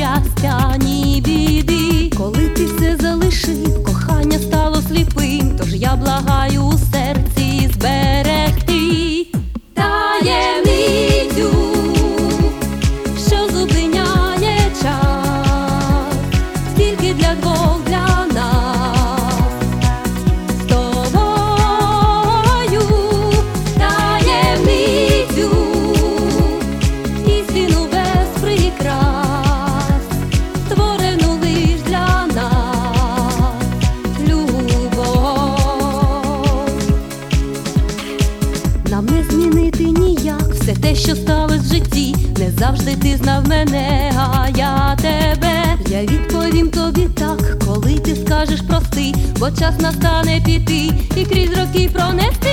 щастя, ні біди. Коли ти все залишив, кохання стало сліпим, тож я благаю у серці зберегти таємницю, що зупиняє час, тільки для двох для завжди ти знав мене, а я тебе. Я відповім тобі так, коли ти скажеш прости, бо час настане піти і крізь роки пронести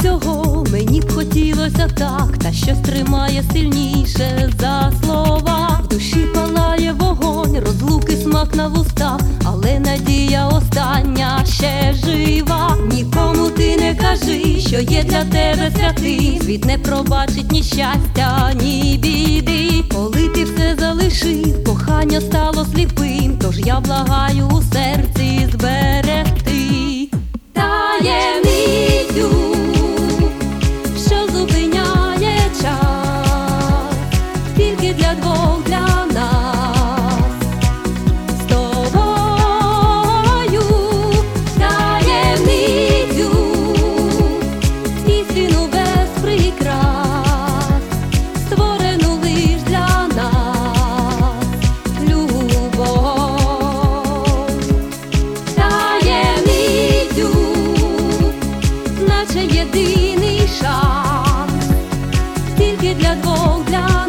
всього мені б хотілося так, та щось тримає сильніше за слова. В душі палає вогонь, розлуки смак на вустах, але надія остання ще жива. Нікому ти не кажи, що є для тебе святий. Світ не пробачить ні щастя, ні біди. Коли ти все залишив, кохання стало сліпим, тож я благаю у серці зберегти pogląd